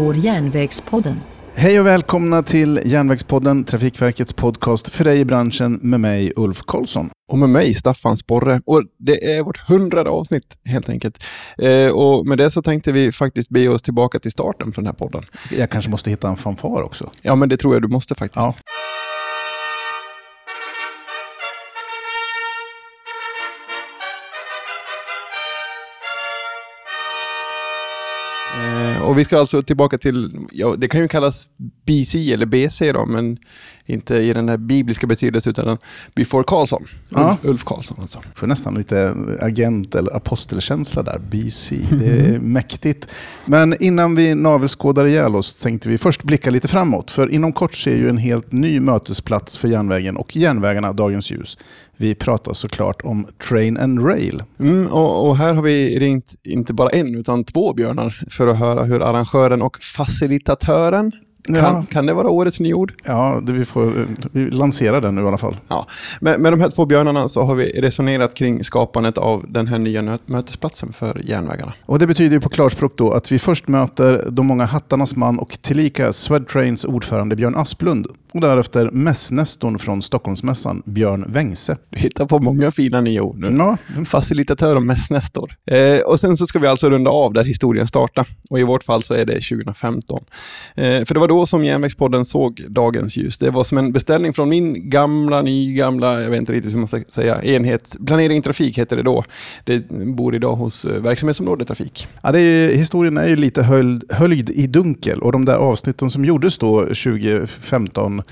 går Järnvägspodden. Hej och välkomna till Järnvägspodden, Trafikverkets podcast för dig i branschen med mig Ulf Karlsson. Och med mig Staffan Sporre. Och det är vårt hundrade avsnitt helt enkelt. Eh, och med det så tänkte vi faktiskt be oss tillbaka till starten för den här podden. Jag kanske måste hitta en fanfar också. Ja, men det tror jag du måste faktiskt. Ja. Och vi ska alltså tillbaka till, ja, det kan ju kallas BC eller BC då, men inte i den här bibliska betydelsen utan before Karlsson. Ja. Ulf, Ulf Karlsson alltså. Får nästan lite agent eller apostelkänsla där. BC, det är mäktigt. Men innan vi navelskådar ihjäl oss tänkte vi först blicka lite framåt. För inom kort ser ju en helt ny mötesplats för järnvägen och järnvägarna dagens ljus. Vi pratar såklart om Train and Rail. Mm, och, och här har vi ringt inte bara en utan två björnar för att höra hur arrangören och facilitatören kan, Ja. kan det vara årets nyord? Ja, det vi får vi lanserar den nu i alla fall. Ja. Med, med de här två björnarna så har vi resonerat kring skapandet av den här nya mötesplatsen för järnvägarna. Och Det betyder ju på klarspråk då att vi först möter de många hattarnas man och tillika Swedtrains ordförande Björn Asplund och därefter mässnestorn från Stockholmsmässan Björn Wengse. Du hittar på många fina nya ord nu. Ja, Facilitatör och mässnestor. Eh, och sen så ska vi alltså runda av där historien startar. Och i vårt fall så är det 2015. Eh, för det var då som Järnvägspodden såg dagens ljus. Det var som en beställning från min gamla, nygamla, jag vet inte riktigt hur man ska säga, enhet. Planering trafik heter det då. Det bor idag hos eh, verksamhetsområdet trafik. Ja, det är historien är ju lite höljd, höljd i dunkel och de där avsnitten som gjordes då 2015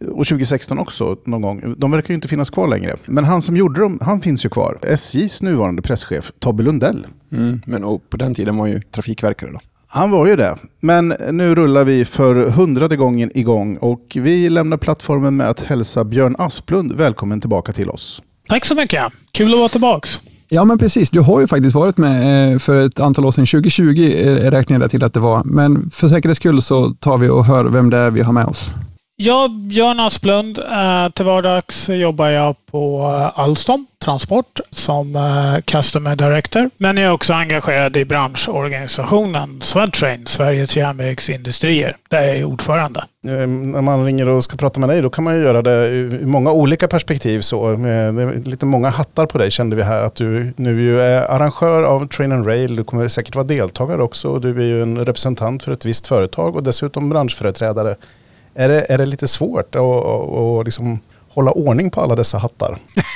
och 2016 också någon gång, de verkar ju inte finnas kvar längre. Men han som gjorde dem, han finns ju kvar. SJs nuvarande presschef, Tobbe Lundell. Mm. Men på den tiden var ju trafikverkare då. Han var ju det. Men nu rullar vi för hundrade gången igång och vi lämnar plattformen med att hälsa Björn Asplund välkommen tillbaka till oss. Tack så mycket. Kul att vara tillbaka. Ja, men precis. Du har ju faktiskt varit med eh, för ett antal år sedan. 2020 eh, räknar jag till att det var. Men för säkerhets skull så tar vi och hör vem det är vi har med oss. Jag, Björn Asplund, eh, till vardags jobbar jag på eh, Alstom Transport som eh, Customer Director. Men jag är också engagerad i branschorganisationen Swedtrain, Sveriges järnvägsindustrier, där jag är ordförande. Ehm, när man ringer och ska prata med dig då kan man ju göra det ur många olika perspektiv. Så. Med, lite många hattar på dig kände vi här. Att du nu ju är arrangör av Train and Rail. Du kommer säkert vara deltagare också. Och du är ju en representant för ett visst företag och dessutom branschföreträdare. Är det, är det lite svårt att, att, att liksom hålla ordning på alla dessa hattar?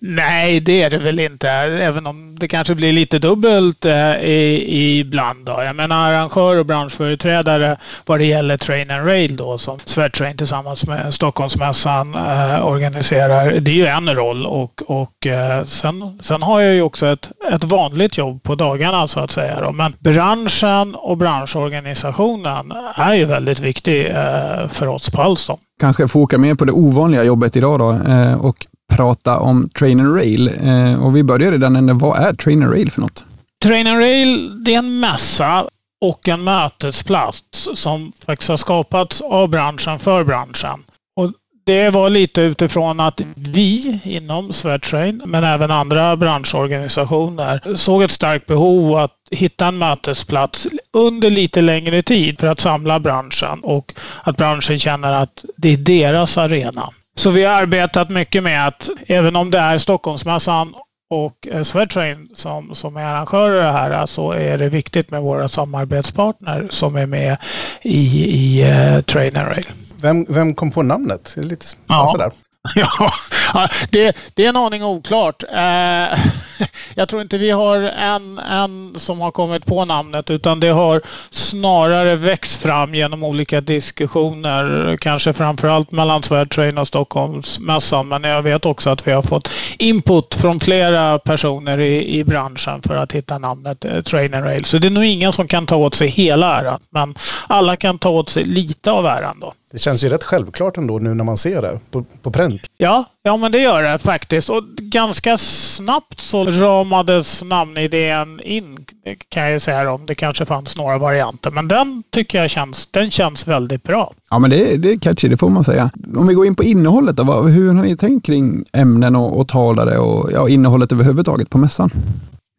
Nej, det är det väl inte. Även om det kanske blir lite dubbelt eh, i, ibland. Då. Jag menar arrangör och branschföreträdare vad det gäller Train and Rail då som Swedtrain tillsammans med Stockholmsmässan eh, organiserar. Det är ju en roll och, och eh, sen, sen har jag ju också ett, ett vanligt jobb på dagarna så att säga. Då. Men branschen och branschorganisationen är ju väldigt viktig eh, för oss på Alstom. Kanske foka mer på det ovanliga jobbet idag då eh, och prata om Train and Rail. Eh, och vi börjar redan änden. Vad är Train and Rail för något? Train and Rail det är en mässa och en mötesplats som faktiskt har skapats av branschen för branschen. Och det var lite utifrån att vi inom Swedtrain, men även andra branschorganisationer, såg ett starkt behov att hitta en mötesplats under lite längre tid för att samla branschen och att branschen känner att det är deras arena. Så vi har arbetat mycket med att även om det är Stockholmsmässan och Swedtrain som, som är arrangörer här så är det viktigt med våra samarbetspartner som är med i, i uh, Train and Rail. Vem, vem kom på namnet? Lite Ja. sådär. Ja, det, det är en aning oklart. Eh, jag tror inte vi har en, en som har kommit på namnet utan det har snarare växt fram genom olika diskussioner. Kanske framförallt mellan Swedtrain och Stockholmsmässan. Men jag vet också att vi har fått input från flera personer i, i branschen för att hitta namnet eh, Train and Rail. Så det är nog ingen som kan ta åt sig hela äran. Men alla kan ta åt sig lite av äran då. Det känns ju rätt självklart ändå nu när man ser det på, på pränt. Ja, ja men det gör det faktiskt. Och ganska snabbt så ramades namnidén in kan jag säga om det kanske fanns några varianter. Men den tycker jag känns, den känns väldigt bra. Ja, men det, det är catchy, det får man säga. Om vi går in på innehållet då, vad, hur har ni tänkt kring ämnen och, och talare och ja, innehållet överhuvudtaget på mässan?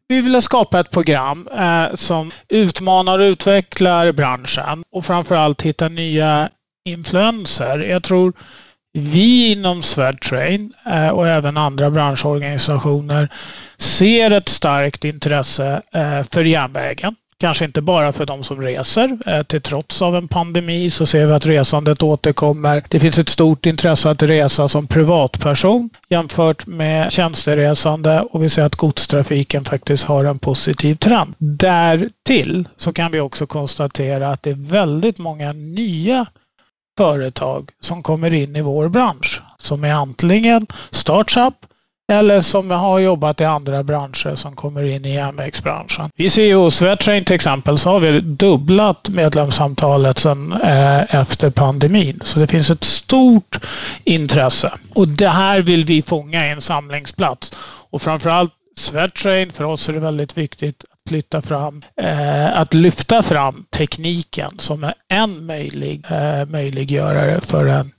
Vi ville skapa ett program eh, som utmanar och utvecklar branschen och framförallt hitta nya influenser. Jag tror vi inom Swedtrain eh, och även andra branschorganisationer ser ett starkt intresse eh, för järnvägen. Kanske inte bara för de som reser. Eh, till trots av en pandemi så ser vi att resandet återkommer. Det finns ett stort intresse att resa som privatperson jämfört med tjänsteresande och vi ser att godstrafiken faktiskt har en positiv trend. Därtill så kan vi också konstatera att det är väldigt många nya företag som kommer in i vår bransch som är antingen startup eller som har jobbat i andra branscher som kommer in i järnvägsbranschen. Vi ser ju hos Vetrain till exempel så har vi dubblat medlemsantalet sedan eh, efter pandemin. Så det finns ett stort intresse. Och det här vill vi fånga i en samlingsplats. Och framförallt Svetrain, för oss är det väldigt viktigt flytta fram, eh, att lyfta fram tekniken som är en möjlig eh, möjliggörare för en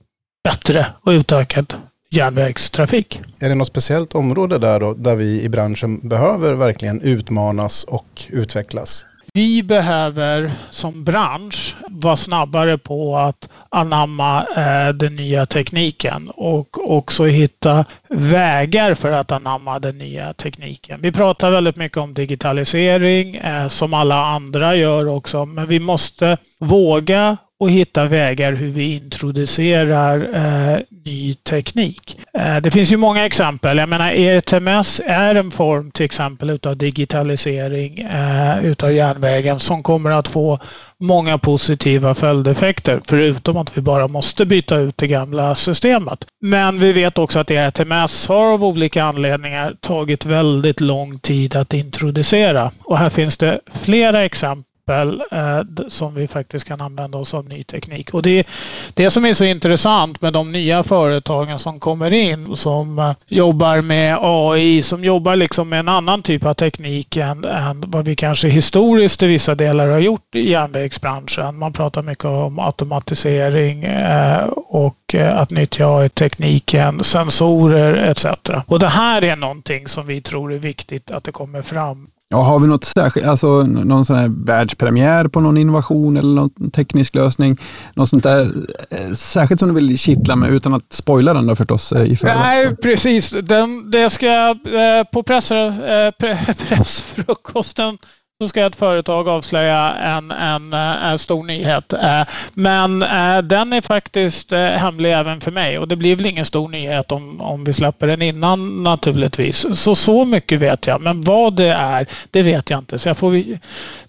bättre och utökad järnvägstrafik. Är det något speciellt område där då, där vi i branschen behöver verkligen utmanas och utvecklas? Vi behöver som bransch vara snabbare på att anamma eh, den nya tekniken och också hitta vägar för att anamma den nya tekniken. Vi pratar väldigt mycket om digitalisering eh, som alla andra gör också, men vi måste våga och hitta vägar hur vi introducerar eh, ny teknik. Eh, det finns ju många exempel. Jag menar ERTMS är en form till exempel utav digitalisering eh, utav järnvägen som kommer att få många positiva följdeffekter förutom att vi bara måste byta ut det gamla systemet. Men vi vet också att ERTMS har av olika anledningar tagit väldigt lång tid att introducera och här finns det flera exempel exempel eh, som vi faktiskt kan använda oss av ny teknik. Och det, det som är så intressant med de nya företagen som kommer in som eh, jobbar med AI, som jobbar liksom med en annan typ av teknik än, än vad vi kanske historiskt i vissa delar har gjort i järnvägsbranschen. Man pratar mycket om automatisering eh, och att nyttja AI-tekniken, sensorer etc. Och det här är någonting som vi tror är viktigt att det kommer fram Ja, har vi något särskilt, alltså någon sån här världspremiär på någon innovation eller någon teknisk lösning? Något sånt där eh, särskilt som du vill kittla med utan att spoila den då förstås eh, i? Nej, precis. Den, det ska eh, på press, eh, pressfrukosten så ska ett företag avslöja en, en, en stor nyhet. Eh, men eh, den är faktiskt eh, hemlig även för mig och det blir väl ingen stor nyhet om, om vi släpper den innan naturligtvis. Så så mycket vet jag, men vad det är, det vet jag inte. Så jag får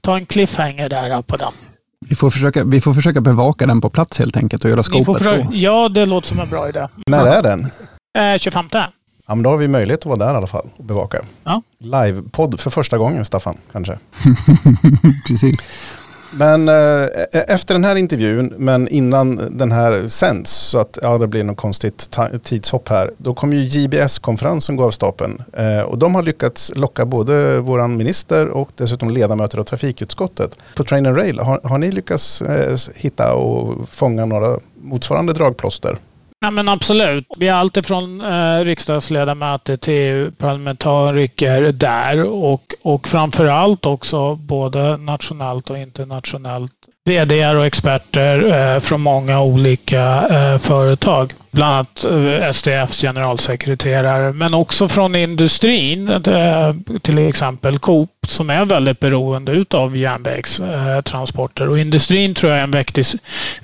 ta en cliffhanger där på den. Vi får, försöka, vi får försöka bevaka den på plats helt enkelt och göra skopet på. Ja, det låter som en bra idé. När är den? 25. Ja, men då har vi möjlighet att vara där i alla fall och bevaka. Ja. Livepodd för första gången, Staffan, kanske. Precis. Men eh, e-, efter den här intervjun, men innan den här sänds, så att ja, det blir något konstigt tidshopp här, då kommer ju JBS-konferensen gå av stapeln. Eh, och de har lyckats locka både vår minister och dessutom ledamöter av trafikutskottet. På Train and Rail, har, har ni lyckats eh, hitta och fånga några motsvarande dragplåster? Ja, men absolut. Vi har alltifrån eh, riksdagsledamöter till EU-parlamentariker där och, och framförallt också både nationellt och internationellt VD och experter eh, från många olika eh, företag. Bland annat eh, SDFs generalsekreterare, men också från industrin. Eh, till exempel Coop som är väldigt beroende utav järnvägstransporter. Och industrin tror jag är en viktig,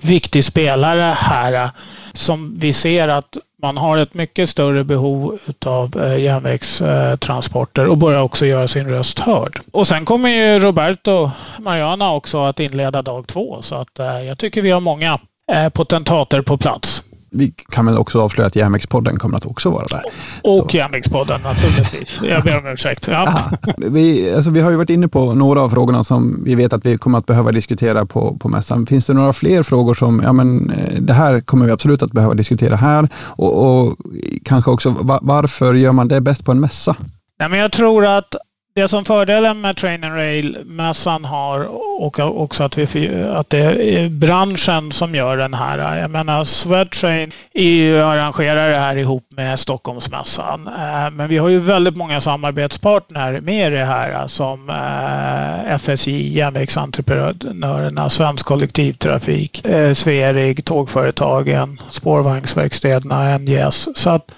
viktig spelare här som vi ser att man har ett mycket större behov av eh, järnvägstransporter och börjar också göra sin röst hörd. Och sen kommer ju Roberto Mariana också att inleda dag två så att eh, jag tycker vi har många eh, potentater på plats vi kan väl också avslöja att Järnvägspodden kommer att också vara där. Och så. Järnvägspodden naturligtvis. Jag ber om ursäkt. Ja. vi, alltså, vi har ju varit inne på några av frågorna som vi vet att vi kommer att behöva diskutera på, på mässan. Finns det några fler frågor som, ja men eh, det här kommer vi absolut att behöva diskutera här och, och kanske också varför gör man det bäst på en mässa? Nej, men jag tror att det som fördelen med Train and Rail-mässan har och också att, vi, att det är branschen som gör den här. Jag menar Swedtrain EU arrangerar det här ihop med Stockholmsmässan. Eh, men vi har ju väldigt många samarbetspartner med det här eh, som eh, FSJ, Järnvägsentreprenörerna, Svensk Kollektivtrafik, Sverig, Tågföretagen, Spårvagnsverkstäderna, NJS. Så att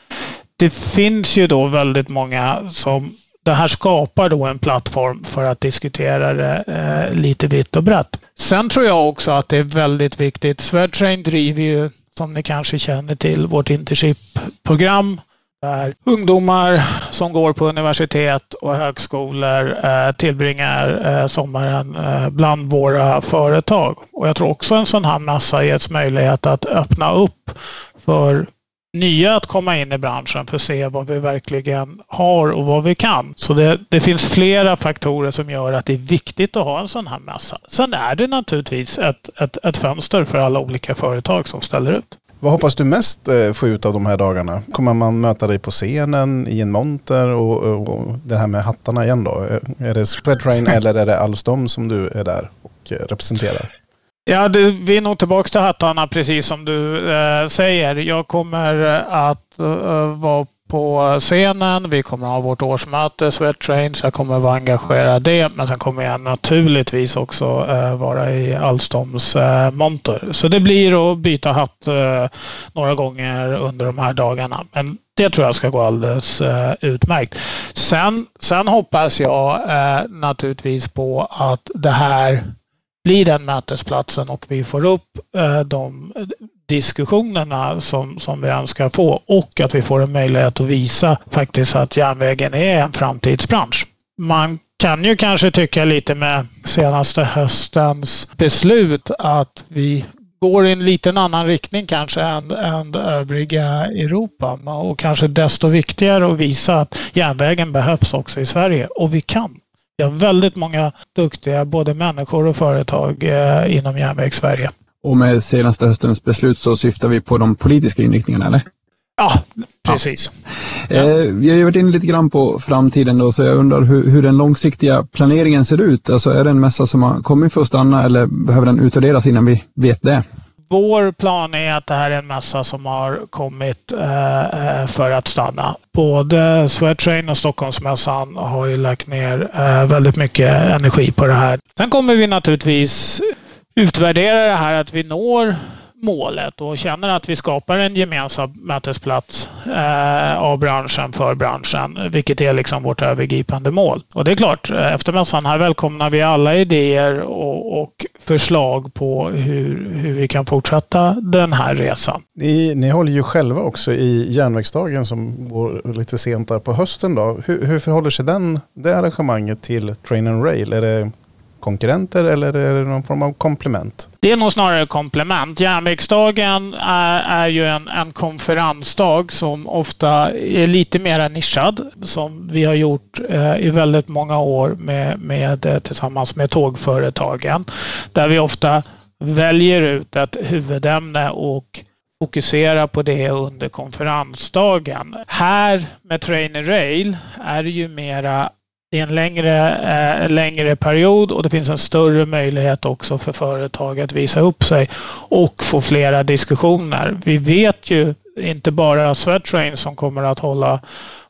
det finns ju då väldigt många som det här skapar då en plattform för att diskutera det eh, lite vitt och brett. Sen tror jag också att det är väldigt viktigt. Swedtrain driver ju, som ni kanske känner till, vårt Intership-program där ungdomar som går på universitet och högskolor eh, tillbringar eh, sommaren eh, bland våra företag. Och jag tror också en sån här massa ges möjlighet att öppna upp för nya att komma in i branschen för att se vad vi verkligen har och vad vi kan. Så det, det, finns flera faktorer som gör att det är viktigt att ha en sån här mässa. Sen är det naturligtvis ett, ett, ett fönster för alla olika företag som ställer ut. Vad hoppas du mest eh, få ut av de här dagarna? Kommer man möta dig på scenen i en monter och, och det här med hattarna igen då? Är det Spreadtrain eller är det Alstom som du är där och eh, representerar? Ja, det, vi är nog tillbaka till hattarna precis som du eh, säger. Jag kommer att eh, vara på scenen. Vi kommer att ha vårt årsmöte, Sweat så jag kommer att vara engagerad i det. Men sen kommer jag naturligtvis också eh, vara i Alstoms eh, monter. Så det blir att byta hatt eh, några gånger under de här dagarna. Men det tror jag ska gå alldeles eh, utmärkt. Sen, sen hoppas jag eh, naturligtvis på att det här blir den mötesplatsen och vi får upp eh, de diskussionerna som, som vi önskar få och att vi får en möjlighet att visa faktiskt att järnvägen är en framtidsbransch. Man kan ju kanske tycka lite med senaste höstens beslut att vi går i en liten annan riktning kanske än, än övriga Europa. Och kanske desto viktigare att visa att järnvägen behövs också i Sverige och vi kan. Vi har väldigt många duktiga både människor och företag eh, inom järnvägssverige. Och med senaste höstens beslut så syftar vi på de politiska inriktningarna, eller? Ja, precis. Ja. Eh, vi har ju varit inne lite grann på framtiden då, så jag undrar hur, hur den långsiktiga planeringen ser ut. Alltså är det en mässa som har kommit för att stanna eller behöver den utvärderas innan vi vet det? Vår plan är att det här är en mässa som har kommit eh, eh för att stanna. Både SwedTrain och Stockholmsmässan har ju lagt ner eh, väldigt mycket energi på det här. Sen kommer vi naturligtvis utvärdera det här att vi når målet och känner att vi skapar en gemensam mötesplats eh, av branschen för branschen, vilket är liksom vårt övergripande mål. Och det är klart, efter mässan här välkomnar vi alla idéer och, och förslag på hur, hur vi kan fortsätta den här resan. Ni, ni håller ju själva också i järnvägsdagen som går lite sent där på hösten. Då. Hur, hur förhåller sig den, det arrangemanget till Train and Rail? Är det konkurrenter eller är det någon form av komplement? Det är nog snarare komplement. Järnvägsdagen är, är ju en, en konferensdag som ofta är lite mer nischad. Som vi har gjort eh, i väldigt många år med, med, eh, tillsammans med tågföretagen. Där vi ofta väljer ut ett huvudämne och fokuserar på det under konferensdagen. Här med Train Rail är det ju mera det är en längre, eh, längre period och det finns en större möjlighet också för företag att visa upp sig och få flera diskussioner. Vi vet ju inte bara Swedtrain som kommer att hålla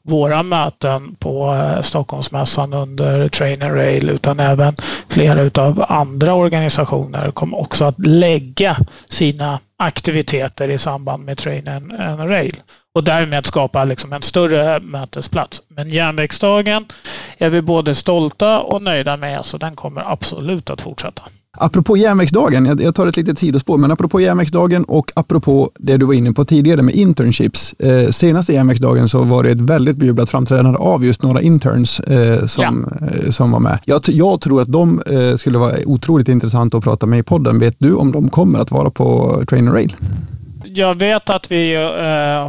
våra möten på eh, Stockholmsmässan under Train and Rail utan även flera utav andra organisationer kommer också att lägga sina aktiviteter i samband med Train and Rail och därmed skapa liksom en större mötesplats. Men järnvägsdagen är vi både stolta och nöjda med så den kommer absolut att fortsätta. Apropå järnvägsdagen, jag tar ett litet sidospår, men apropå järnvägsdagen och apropå det du var inne på tidigare med internships. Eh, senaste järnvägsdagen så var det ett väldigt bejublat framträdande av just några interns eh, som, ja. eh, som var med. Jag, jag, tror att de eh, skulle vara otroligt intressanta att prata med i podden. Vet du om de kommer att vara på Train Rail? Jag vet att vi uh,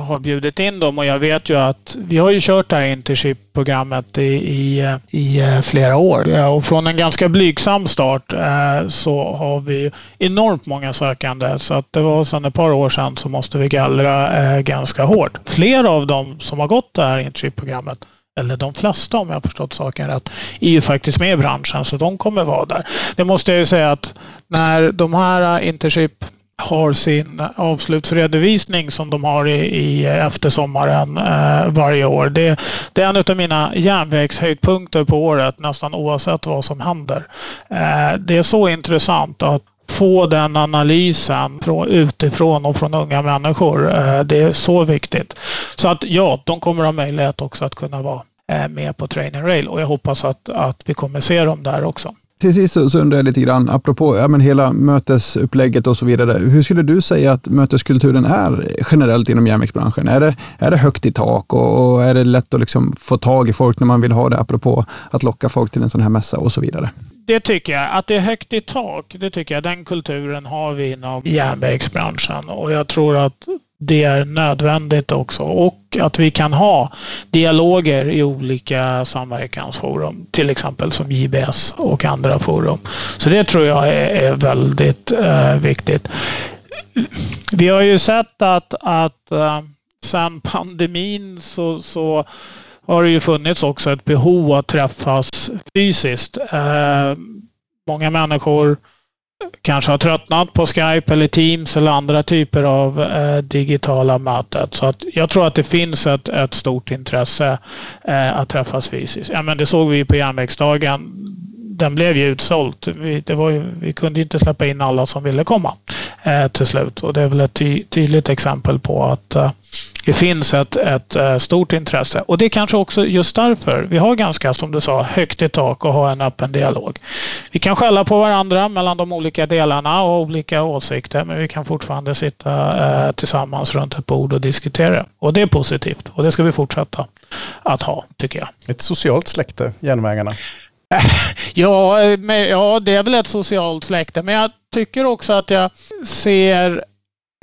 har bjudit in dem och jag vet ju att vi har ju kört det här Intership-programmet i, i, eh, i eh, flera år. Och från en ganska blygsam start så har vi enormt många sökande. Så att det var sedan ett par år sedan så måste vi gallra ganska hårt. Flera av dem som har gått det här Intership-programmet, eller de flesta om jag har förstått saken rätt, är ju faktiskt med i branschen så de kommer vara där. Det måste jag ju säga att när de här Intership har sin avslutsredovisning som de har i, i eftersommaren eh, varje år. Det, det, är en av mina järnvägshöjdpunkter på året nästan oavsett vad som händer. Eh, det är så intressant att få den analysen från, utifrån och från unga människor. Eh, det är så viktigt. Så att ja, de kommer ha möjlighet också att kunna vara eh, med på Train and Rail och jag hoppas att, att vi kommer se dem där också. Till sist så, undrar jag lite grann, apropå ja, men hela mötesupplägget och så vidare. Hur skulle du säga att möteskulturen är generellt inom järnvägsbranschen? Är det, är det högt i tak och, och är det lätt att liksom få tag i folk när man vill ha det, apropå att locka folk till en sån här mässa och så vidare? Det tycker jag. Att det är högt i tak, det tycker jag. Den kulturen har vi inom järnvägsbranschen och jag tror att det är nödvändigt också och att vi kan ha dialoger i olika samverkansforum, till exempel som JBS och andra forum. Så det tror jag är, väldigt eh, viktigt. Vi har ju sett att, att eh, sedan pandemin så, så har det ju funnits också ett behov att träffas fysiskt. Eh, många människor kanske har tröttnat på Skype eller Teams eller andra typer av eh, digitala möten. Så att jag tror att det finns ett, ett stort intresse eh, att träffas fysiskt. Ja, men det såg vi på järnvägsdagen. Den blev ju utsåld. Vi, det var ju, vi kunde inte släppa in alla som ville komma eh, till slut. Och det är väl ett ty tydligt exempel på att eh, det finns ett, ett, eh, stort intresse. Och det är kanske också just därför vi har ganska, som du sa, högt i tak och har en öppen dialog. Vi kan skälla på varandra mellan de olika delarna och olika åsikter, men vi kan fortfarande sitta eh, tillsammans runt ett bord och diskutera. Och det är positivt och det ska vi fortsätta att ha, tycker jag. Ett socialt släkte, järnvägarna. Ja, eh, men, ja, det är väl ett socialt släkte, men jag tycker också att jag ser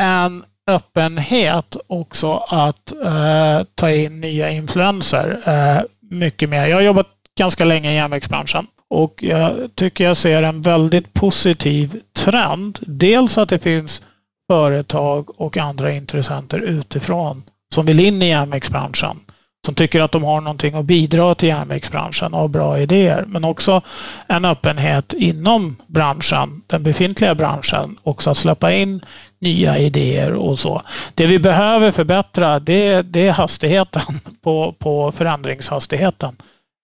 en öppenhet också att eh, ta in nya influenser eh, mycket mer. Jag har jobbat ganska länge i järnvägsbranschen och jag tycker jag ser en väldigt positiv trend. Dels att det finns företag och andra intressenter utifrån som vill in i järnvägsbranschen som tycker att de har någonting att bidra till järnvägsbranschen och har bra idéer. Men också en öppenhet inom branschen, den befintliga branschen, också att släppa in nya idéer och så. Det vi behöver förbättra det, det är hastigheten på, på förändringshastigheten.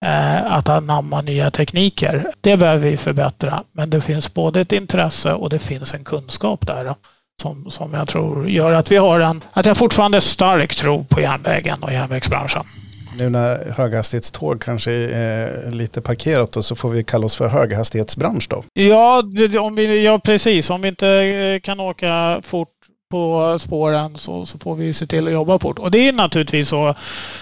Eh, att anamma nya tekniker. Det behöver vi förbättra. Men det finns både ett intresse och det finns en kunskap där som, som jag tror gör att vi har en, att jag fortfarande stark tro på järnvägen och järnvägsbranschen. Nu när höghastighetståg kanske är lite parkerat då, så får vi kalla oss för höghastighetsbransch då? Ja, om vi, ja precis. Om vi inte eh, kan åka fort på spåren så, så får vi se till att jobba fort. Och det är naturligtvis så,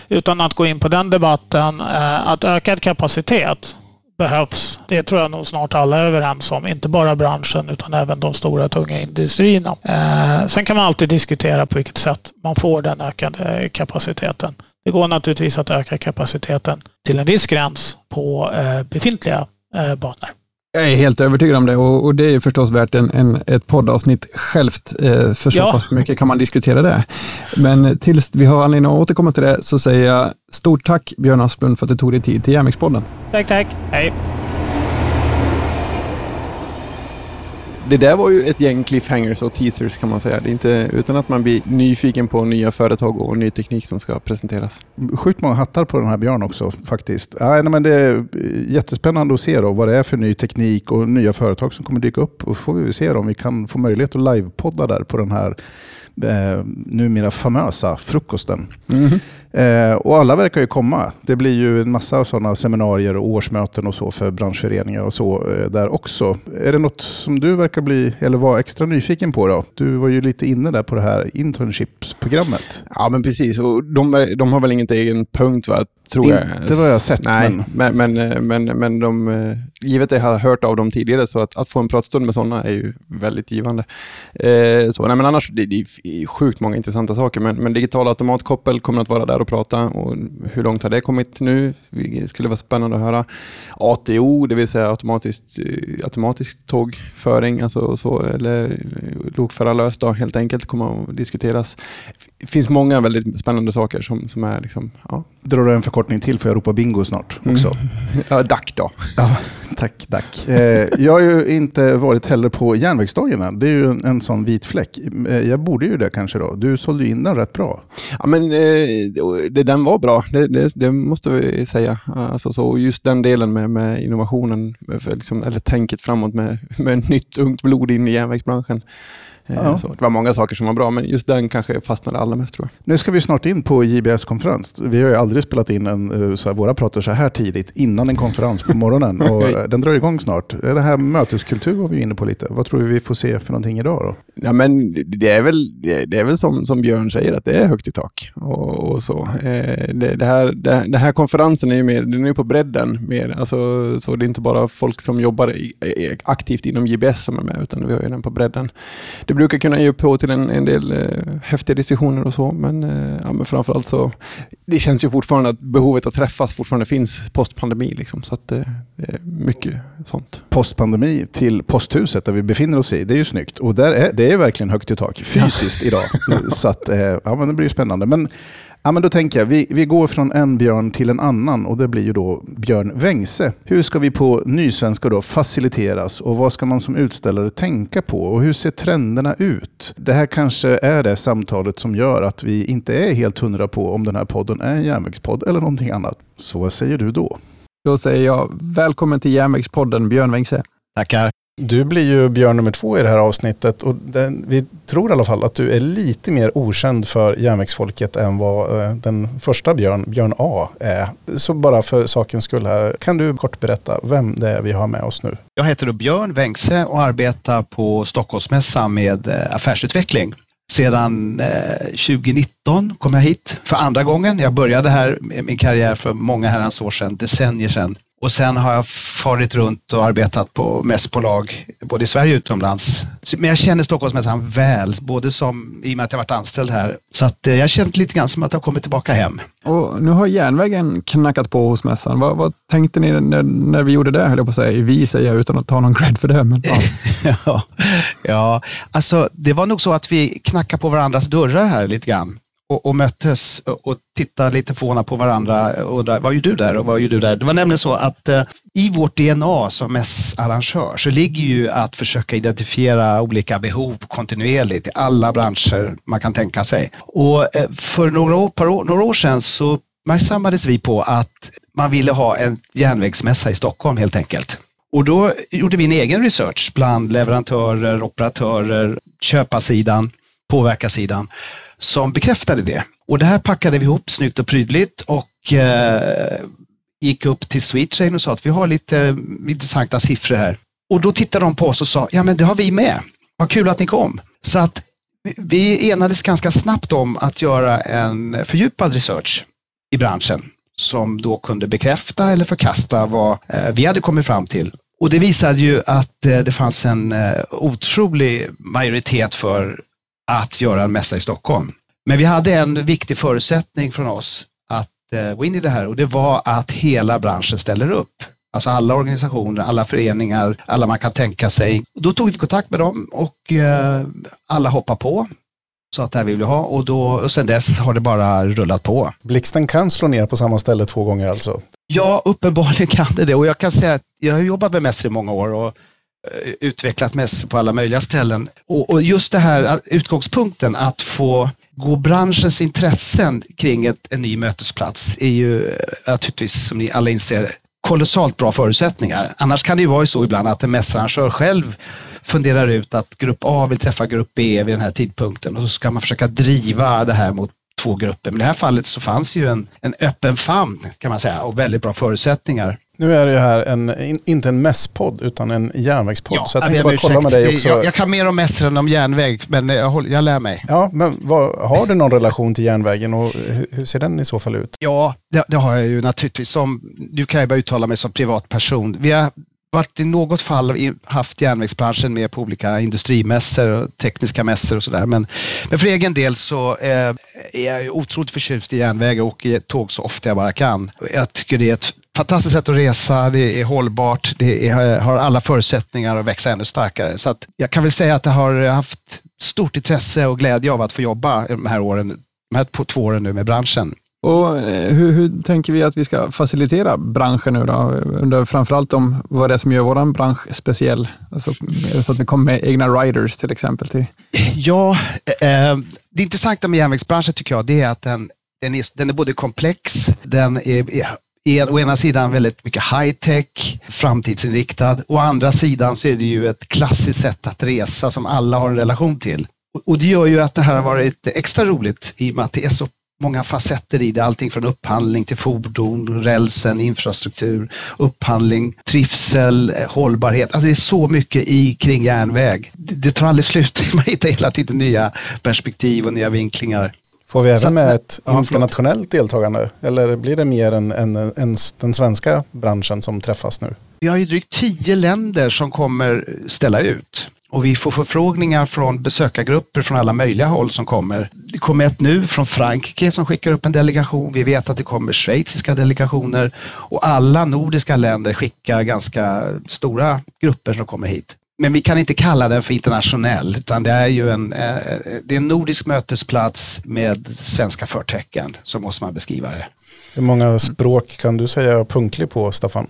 utan att gå in på den debatten, eh, att ökad kapacitet behövs. Det tror jag nog snart alla är överens om. Inte bara branschen utan även de stora tunga industrierna. Eh, sen kan man alltid diskutera på vilket sätt man får den ökade kapaciteten. Det går naturligtvis att öka kapaciteten till en viss gräns på eh, befintliga eh, banor. Jag är helt övertygad om det och, och det är förstås värt en, en, ett poddavsnitt självt. Eh, för så ja. pass mycket kan man diskutera det. Men tills vi har anledning att återkomma till det så säger jag stort tack Björn Asplund för att du tog dig tid till Järnvägspodden. Tack, tack. Hej. Det där var ju ett gäng cliffhangers och teasers kan man säga. Det är inte utan att man blir nyfiken på nya företag och ny teknik som ska presenteras. Sjukt många hattar på den här Björn också faktiskt. Ja, men det är jättespännande att se då vad det är för ny teknik och nya företag som kommer dyka upp. Och får vi se om vi kan få möjlighet att livepodda där på den här eh, numera famösa frukosten. Mm -hmm. Eh, och alla verkar ju komma. Det blir ju en massa sådana seminarier och årsmöten och så för branschföreningar och så eh, där också. Är det något som du verkar bli, eller vara extra nyfiken på då? Du var ju lite inne där på det här internshipsprogrammet. Ja men precis, och de, de har väl ingen egen punkt va? Tror Inte jag. vad jag har sett. Nej, men, men, men, men, men de, eh, givet att jag har hört av dem tidigare så att, att få en pratstund med sådana är ju väldigt givande. Eh, så, nej, men annars, det, det är sjukt många intressanta saker, men, men digitala automatkoppel kommer att vara där och prata. Och hur långt har det kommit nu? Det skulle vara spännande att höra. ATO, det vill säga automatiskt, eh, automatisk tågföring, alltså så, eller eh, lokförarlöst helt enkelt, kommer att diskuteras det finns många väldigt spännande saker som, som är liksom, ja. Drar du en förkortning till får jag ropa bingo snart också. Mm. ja, dack då. Ja, tack, tack. Eh, jag har ju inte varit heller på järnvägsdagarna. Det är ju en, en sån vit fläck. Eh, jag borde ju det kanske då. Du sålde ju in den rätt bra. Ja, men eh, det, den var bra, det, det, det, måste vi säga. Alltså, så just den delen med, med innovationen, för liksom, eller tänket framåt med, med nytt ungt blod in i järnvägsbranschen. Eh, ja. Så det var många saker som var bra, men just den kanske fastnade allra mest tror jag. Nu ska vi snart in på JBS-konferens. Vi har ju aldrig spelat in en, eh, så här, våra pratar så här tidigt innan en konferens på morgonen. Och eh, den drar igång snart. Det här möteskultur var vi inne på lite. Vad tror vi vi får se för någonting idag då? Ja, men det är väl, det är väl som, som Björn säger, att det är högt i tak. Och, och så. Det, det, här, det, det, här konferensen är ju mer, den är på bredden. Mer. Alltså, så det är inte bara folk som jobbar aktivt inom JBS som är med, utan vi har ju den på bredden. Det brukar kunna ge på till en, en del eh, häftiga diskussioner och så, men, eh, ja, men framförallt så det känns ju fortfarande att behovet att träffas fortfarande finns postpandemi. Liksom, så att, eh, det är mycket sånt. Postpandemi till posthuset där vi befinner oss i, det är ju snyggt. Och där är, det är verkligen högt i tak fysiskt idag. så att, eh, ja, men det blir spännande. Men Ja, men då tänker jag, vi, vi går från en björn till en annan och det blir ju då Björn Wengse. Hur ska vi på nysvenska då faciliteras och vad ska man som utställare tänka på och hur ser trenderna ut? Det här kanske är det samtalet som gör att vi inte är helt hundra på om den här podden är en järnvägspodd eller någonting annat. Så vad säger du då? Då säger jag välkommen till Järnvägspodden Björn Wengse. Tackar. Du blir ju björn nummer två i det här avsnittet och den, vi tror i alla fall att du är lite mer okänd för järnvägsfolket än vad eh, den första Björn, Björn A, är. Så bara för sakens skull här, kan du kort berätta vem det är vi har med oss nu? Jag heter då Björn Wengse och arbetar på Stockholmsmässan med eh, affärsutveckling. Sedan eh, 2019 kom jag hit för andra gången. Jag började här min karriär för många herrans år sedan, decennier sedan. Och sen har jag farit runt och arbetat på mässbolag både i Sverige och utomlands. Men jag känner Stockholmsmässan väl, både som, i och med att jag varit anställd här. Så att eh, jag känt lite grann som att jag kommit tillbaka hem. Och nu har järnvägen knackat på hos mässan. Vad, vad tänkte ni när, när, vi gjorde det, höll jag på att säga. Vi säger jag utan att ta någon cred för det. Men, ja. ja, ja, alltså det var nog så att vi knackade på varandras dörrar här lite grann och, och möttes och tittade lite fåna på varandra och undrade vad gör du där och vad gör du där? Det var nämligen så att eh, i vårt DNA som mässarrangör så ligger ju att försöka identifiera olika behov kontinuerligt i alla branscher man kan tänka sig. Och eh, för några år, år, några år sedan så uppmärksammades vi på att man ville ha en järnvägsmässa i Stockholm helt enkelt. Och då gjorde vi en egen research bland leverantörer, operatörer, köparsidan, påverkarsidan som bekräftade det. Och det här packade vi ihop snyggt och prydligt och eh, gick upp till Sweetchain och sa att vi har lite eh, intressanta siffror här. Och då tittade de på oss och sa, ja men det har vi med. Vad kul att ni kom. Så att vi enades ganska snabbt om att göra en fördjupad research i branschen som då kunde bekräfta eller förkasta vad eh, vi hade kommit fram till. Och det visade ju att eh, det fanns en otrolig majoritet för att göra en mässa i Stockholm. Men vi hade en viktig förutsättning från oss att eh, gå in i det här och det var att hela branschen ställer upp. Alltså alla organisationer, alla föreningar, alla man kan tänka sig. Då tog vi kontakt med dem och eh, alla hoppade på. Så att det här vill vi ha och, då, och sen dess har det bara rullat på. Blixten kan slå ner på samma ställe två gånger alltså? Ja, uppenbarligen kan det det och jag kan säga att jag har jobbat med mässor i många år och Eh, utvecklat mässor på alla möjliga ställen. Och, och, just det här utgångspunkten att få gå branschens intressen kring ett, en ny mötesplats är ju eh, naturligtvis, som ni alla inser, kolossalt bra förutsättningar. Annars kan det ju vara så ibland att en mässarrangör själv funderar ut att grupp A vill träffa grupp B vid den här tidpunkten och så ska man försöka driva det här mot två grupper. Men i det här fallet så fanns ju en, en öppen famn kan man säga och väldigt bra förutsättningar. Nu är det ju här en, inte en mässpodd utan en järnvägspodd. Ja, så jag tänkte bara kolla med dig också. Jag, jag, kan mer om mässor än om järnväg, men jag, jag lär mig. Ja, men vad, har du någon relation till järnvägen och hur, hur ser den i så fall ut? Ja, det, det, har jag ju naturligtvis. Som, nu kan jag bara uttala mig som privatperson. Vi har varit i något fall haft järnvägsbranschen med på olika industrimässor och tekniska mässor och sådär. Men, men för egen del så eh, är jag otroligt förtjust i järnväg och åker tåg så ofta jag bara kan. Jag tycker det är ett fantastiskt sätt att resa, det är hållbart, det är, har alla förutsättningar att växa ännu starkare. Så att jag kan väl säga att jag har haft stort intresse och glädje av att få jobba de här åren de här två åren nu med branschen. Och eh, hur, hur, tänker vi att vi ska facilitera branschen nu då? Under framförallt om vad det är som gör vår bransch speciell. Alltså, så att vi kommer med egna riders till exempel. Till. Ja, eh, det intressanta med järnvägsbranschen tycker jag det är att den, den, är, den är både komplex, den är, är är å ena sidan väldigt mycket high tech, framtidsinriktad. Å andra sidan så är det ju ett klassiskt sätt att resa som alla har en relation till. Och det gör ju att det här har varit extra roligt i och med att det är så många facetter i det. Allting från upphandling till fordon, rälsen, infrastruktur, upphandling, trivsel, hållbarhet. Alltså det är så mycket i kring järnväg. Det, det tar aldrig slut. Man hittar hela tiden nya perspektiv och nya vinklingar. Får vi även med ett ja, internationellt deltagande? Eller blir det mer än, än, än den svenska branschen som träffas nu? Vi har ju drygt tio länder som kommer ställa ut. Och vi får förfrågningar från besökargrupper från alla möjliga håll som kommer. Det kommer ett nu från Frankrike som skickar upp en delegation. Vi vet att det kommer schweiziska delegationer och alla nordiska länder skickar ganska stora grupper som kommer hit. Men vi kan inte kalla den för internationell utan det är ju en, eh, det är en nordisk mötesplats med svenska förtecken, så måste man beskriva det. Hur många språk kan du säga punktlig på, Staffan?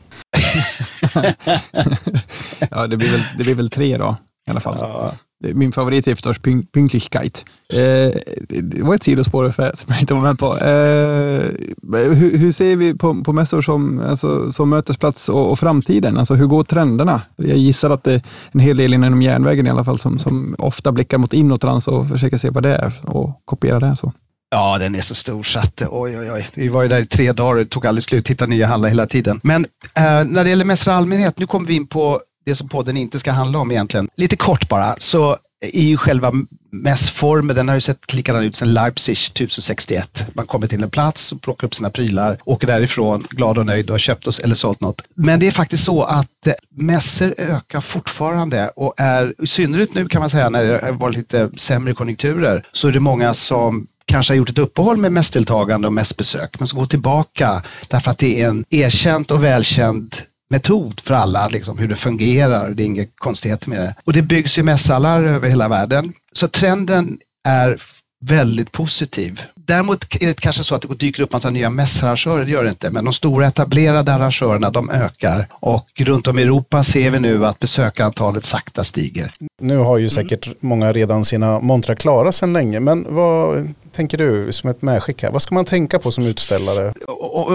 ja, det blir, väl, det blir väl tre då i alla fall. Ja. Min favorit är förstås Pünktlichkeit. Eh, det var ett sidospår för, som jag inte var med på. Eh, hur, hur, ser vi på, på mässor som, alltså, som mötesplats och, och, framtiden? Alltså, hur går trenderna? Jag gissar att det är en hel del inom järnvägen i alla fall som, som ofta blickar mot inåtrans och försöker se vad det är och kopiera det. Så. Ja, den är så stor så att oj, oj, oj. Vi var ju där i tre dagar, det tog aldrig slut, hitta nya hallar hela tiden. Men eh, när det gäller mässor allmänhet, nu kommer vi in på det som podden inte ska handla om egentligen. Lite kort bara, så är ju själva mässformen, den har ju sett likadan ut sedan Leipzig 1061. Man kommer till en plats och plockar upp sina prylar, åker därifrån glad och nöjd och har köpt oss eller sålt något. Men det är faktiskt så att eh, mässor ökar fortfarande och är, i synnerhet nu kan man säga när det har varit lite sämre konjunkturer, så är det många som kanske har gjort ett uppehåll med mässdeltagande och mässbesök, men som går tillbaka därför att det är en erkänt och välkänd metod för alla, liksom, hur det fungerar. Det är inga konstigheter med det. Och det byggs ju mässhallar över hela världen. Så trenden är väldigt positiv. Däremot är det kanske så att det dyker upp massa nya mässarrangörer, det gör det inte. Men de stora etablerade arrangörerna de ökar och runt om i Europa ser vi nu att besökarantalet sakta stiger. Nu har ju säkert mm. många redan sina montrar klara sedan länge, men vad tänker du som ett medskick här? Vad ska man tänka på som utställare?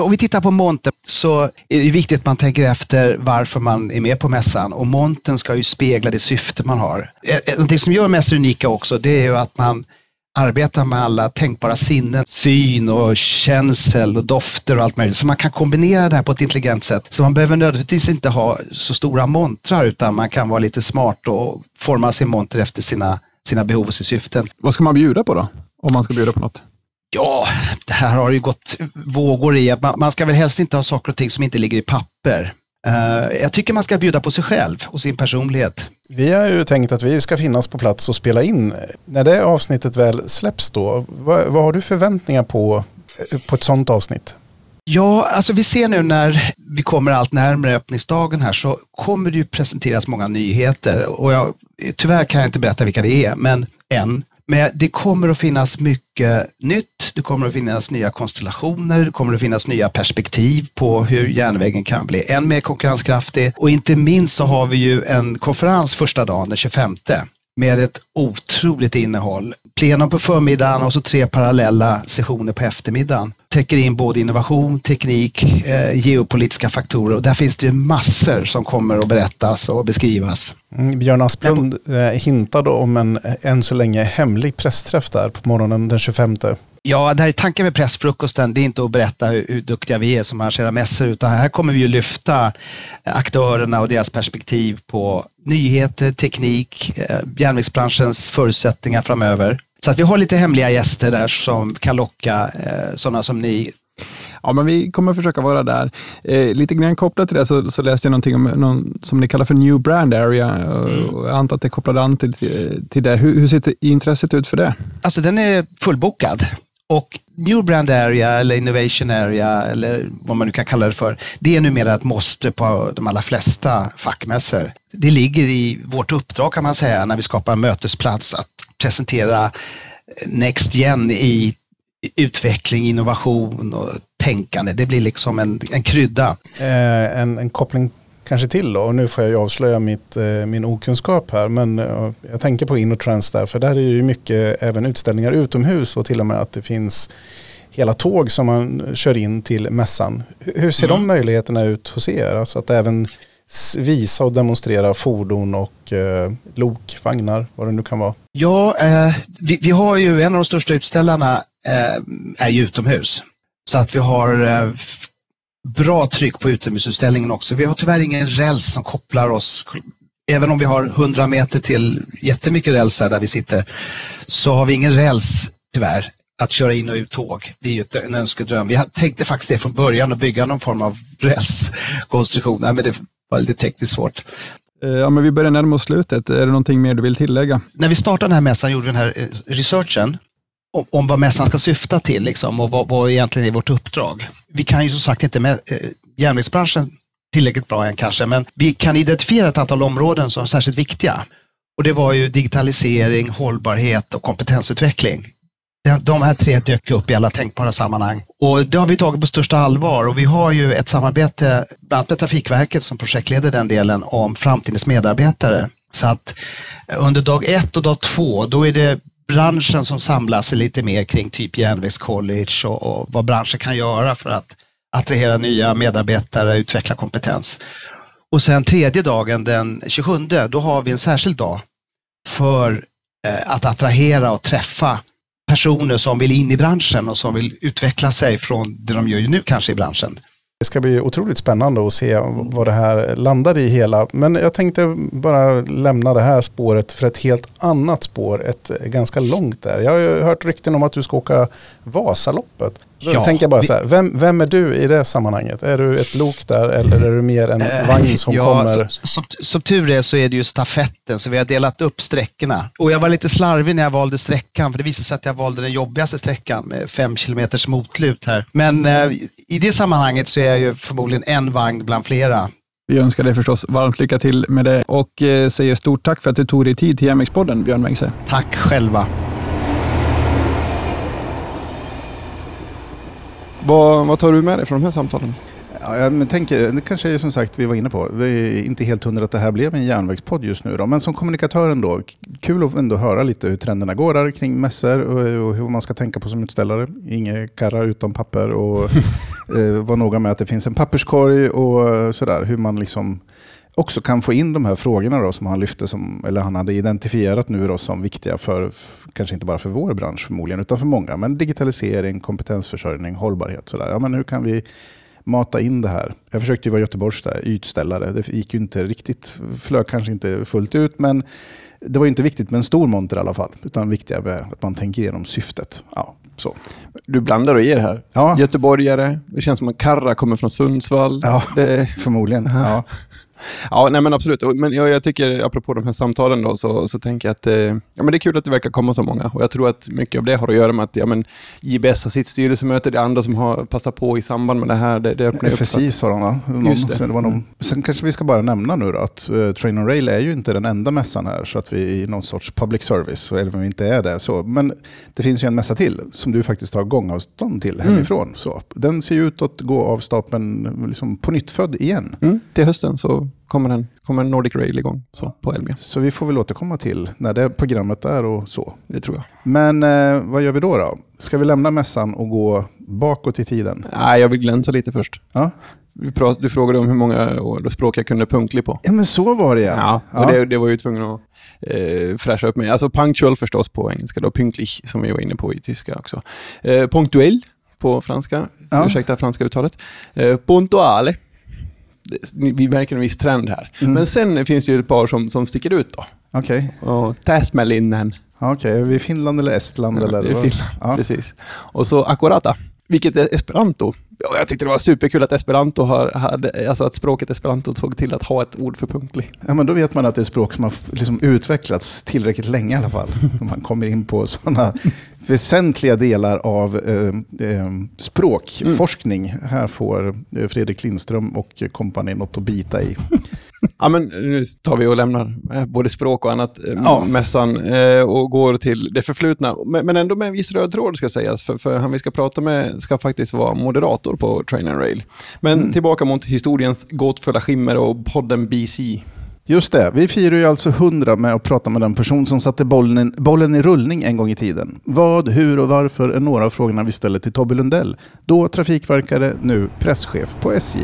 Om vi tittar på monter så är det viktigt att man tänker efter varför man är med på mässan och monten ska ju spegla det syfte man har. Det som gör mässor unika också det är ju att man arbetar med alla tänkbara sinnen, syn och känsel och dofter och allt möjligt. Så man kan kombinera det här på ett intelligent sätt. Så man behöver nödvändigtvis inte ha så stora montrar utan man kan vara lite smart och forma sin monter efter sina, sina behov och sina syften. Vad ska man bjuda på då? Om man ska bjuda på något? Ja, det här har ju gått vågor i. Man, man ska väl helst inte ha saker och ting som inte ligger i papper. Uh, jag tycker man ska bjuda på sig själv och sin personlighet. Vi har ju tänkt att vi ska finnas på plats och spela in. När det avsnittet väl släpps då, vad, vad har du förväntningar på, på ett sådant avsnitt? Ja, alltså vi ser nu när vi kommer allt närmare öppningsdagen här så kommer det ju presenteras många nyheter och jag, tyvärr kan jag inte berätta vilka det är, men en. Men det kommer att finnas mycket nytt. Det kommer att finnas nya konstellationer. Det kommer att finnas nya perspektiv på hur järnvägen kan bli än mer konkurrenskraftig. Och inte minst så har vi ju en konferens första dagen, den 25 med ett otroligt innehåll. Plenum på förmiddagen och så tre parallella sessioner på eftermiddagen. Täcker in både innovation, teknik, eh, geopolitiska faktorer och där finns det massor som kommer att berättas och beskrivas. Mm, Björn Asplund eh, hintade om en än så länge hemlig pressträff där på morgonen den 25. Ja, det här är tanken med pressfrukosten. Det är inte att berätta hur, hur duktiga vi är som arrangerar mässor, utan här kommer vi att lyfta aktörerna och deras perspektiv på nyheter, teknik, eh, järnvägsbranschens förutsättningar framöver. Så att vi har lite hemliga gäster där som kan locka eh, sådana som ni Ja, men vi kommer försöka vara där. Eh, lite grann kopplat till det så, så läste jag någonting om någon som ni kallar för New Brand Area. Mm. Jag antar att det kopplade an till, till det. Hur, hur ser intresset ut för det? Alltså den är fullbokad. Och New Brand Area eller Innovation Area eller vad man nu kan kalla det för, det är numera ett måste på de allra flesta fackmässor. Det ligger i vårt uppdrag kan man säga när vi skapar en mötesplats att presentera Next Gen i utveckling, innovation och tänkande. Det blir liksom en, en krydda. Eh, en, en koppling kanske till då, och nu får jag ju avslöja mitt, eh, min okunskap här, men eh, jag tänker på InnoTrans där, för där är det ju mycket även utställningar utomhus och till och med att det finns hela tåg som man kör in till mässan. Hur, hur ser mm. de möjligheterna ut hos er? Alltså att även visa och demonstrera fordon och eh, lok, vagnar, vad det nu kan vara? Ja, eh, vi, vi, har ju en av de största utställarna eh, är ju utomhus. Så att vi har eh, bra tryck på utomhusutställningen också. Vi har tyvärr ingen räls som kopplar oss. Även om vi har 100 meter till jättemycket räls här där vi sitter så har vi ingen räls tyvärr att köra in och ut tåg. Det är ju en önskedröm. Vi tänkte faktiskt det från början att bygga någon form av rälskonstruktion. Nej, men det var lite tekniskt svårt. Eh, ja, men vi börjar närma oss slutet. Är det någonting mer du vill tillägga? När vi startade den här mässan gjorde vi den här eh, researchen om, om vad mässan ska syfta till liksom, och vad, vad egentligen är vårt uppdrag. Vi kan ju som sagt inte med eh, järnvägsbranschen tillräckligt bra än kanske, men vi kan identifiera ett antal områden som är särskilt viktiga. Och det var ju digitalisering, hållbarhet och kompetensutveckling. De här tre dök upp i alla tänkbara sammanhang och det har vi tagit på största allvar och vi har ju ett samarbete bland annat med Trafikverket som projektleder den delen om framtidens medarbetare. Så att eh, under dag ett och dag två då är det branschen som samlas lite mer kring typ järnvägscollege och, och vad branschen kan göra för att attrahera nya medarbetare, utveckla kompetens. Och sen tredje dagen den 27, då har vi en särskild dag för eh, att attrahera och träffa personer som vill in i branschen och som vill utveckla sig från det de gör nu kanske i branschen. Det ska bli otroligt spännande att se vad det här landar i hela. Men jag tänkte bara lämna det här spåret för ett helt annat spår, ett ganska långt där. Jag har hört rykten om att du ska åka Vasaloppet. Då ja, tänker jag bara vi, så här, vem, vem är du i det sammanhanget? Är du ett lok där eller är du mer en äh, vagn som ja, kommer? Som, som, som, tur är så är det ju stafetten, så vi har delat upp sträckorna. Och jag var lite slarvig när jag valde sträckan, för det visade sig att jag valde den jobbigaste sträckan med fem kilometers motlut här. Men eh, i det sammanhanget så är jag ju förmodligen en vagn bland flera. Vi önskar dig förstås varmt lycka till med det och eh, säger stort tack för att du tog dig tid till Järnvägspodden, Björn Wengse. Tack själva. Vad, vad tar du med dig från de här samtalen? Ja, jag tänker, det kanske är som sagt vi var inne på, det är inte helt hundra att det här blev en järnvägspodd just nu. Då. Men som kommunikatör ändå, kul att ändå höra lite hur trenderna går där kring mässor och, hur man ska tänka på som utställare. Inget karra utan papper och eh, vara noga med att det finns en papperskorg och sådär. Hur man liksom också kan få in de här frågorna då, som han lyfte, som, eller han hade identifierat nu då, som viktiga för, kanske inte bara för vår bransch förmodligen, utan för många. Men digitalisering, kompetensförsörjning, hållbarhet. Sådär. Ja, men hur kan vi mata in det här? Jag försökte ju vara Göteborgs där, ytställare. Det gick ju inte riktigt, flög kanske inte fullt ut, men det var ju inte viktigt med en stor monter i alla fall, utan viktigare att man tänker igenom syftet. Ja, så. Du blandar och ger här. Ja. Göteborgare, det känns som att Karra kommer från Sundsvall. Ja, det... förmodligen. Ja. Ja, nej men absolut. Men jag, jag tycker, apropå de här samtalen då, så, så tänker jag att eh, ja, men det är kul att det verkar komma så många. Och jag tror att mycket av det har att göra med att ja, men, JBS har sitt styrelsemöte, det är andra som har passat på i samband med det här. Det, det FSI sa de va? Någon, Just det. det var någon, mm. sen kanske vi ska bara nämna nu då, att uh, Train on Rail är ju inte den enda mässan här, så att vi är någon sorts public service, eller om vi inte är det. Så. Men det finns ju en mässa till som du faktiskt har gångavstånd till mm. hemifrån. Mm. Så. Den ser ju ut att gå av stapeln liksom på nytt född igen. Mm. Till hösten så kommer, den, kommer Nordic Rail igång så, på Elmia. Så vi får väl återkomma till när det programmet är och så. Det tror jag. Men eh, vad gör vi då, då? Ska vi lämna mässan och gå bakåt i tiden? Nej, jag vill glänsa lite först. Ja? Du frågade om hur många språk jag kunde punktlig på. Ja, men så var det ja. Ja, ja. Det, det var ju tvungen att eh, fräscha upp mig. Alltså punctual förstås på engelska, då pünktlich som vi var inne på i tyska också. Eh, punktuell på franska, ja. ursäkta franska uttalet. Eh, puntuale vi märker en viss trend här. Mm. Men sen finns det ju ett par som, som sticker ut då. Okej. Okay. Och Täsmälinnen. Okej, okay. är vi Finland eller Estland? Ja, eller? Det är Finland, ja. precis. Och så Akkurata, vilket är esperanto. Ja, jag tyckte det var superkul att esperanto har, hade, alltså att språket esperanto såg till att ha ett ord för punktlig. Ja, men då vet man att det är ett språk som har liksom utvecklats tillräckligt länge i alla fall. man kommer in på sådana väsentliga delar av eh, eh, språkforskning. Mm. Här får eh, Fredrik Lindström och kompani något att bita i. Ja, men nu tar vi och lämnar eh, både språk och annat, Ja. mässan, och går till det förflutna. Men, men ändå med en viss röd tråd ska sägas, för, för han vi ska prata med ska faktiskt vara moderator på Train and Rail. Men Mm. tillbaka mot historiens gåtfulla skimmer och podden BC. Just det, vi firar ju alltså 100 med att prata med den person som satte bollen, bollen i rullning en gång i tiden. Vad, hur och varför är några av frågorna vi ställer till Tobbe Lundell, då trafikverkare, nu presschef på SJ.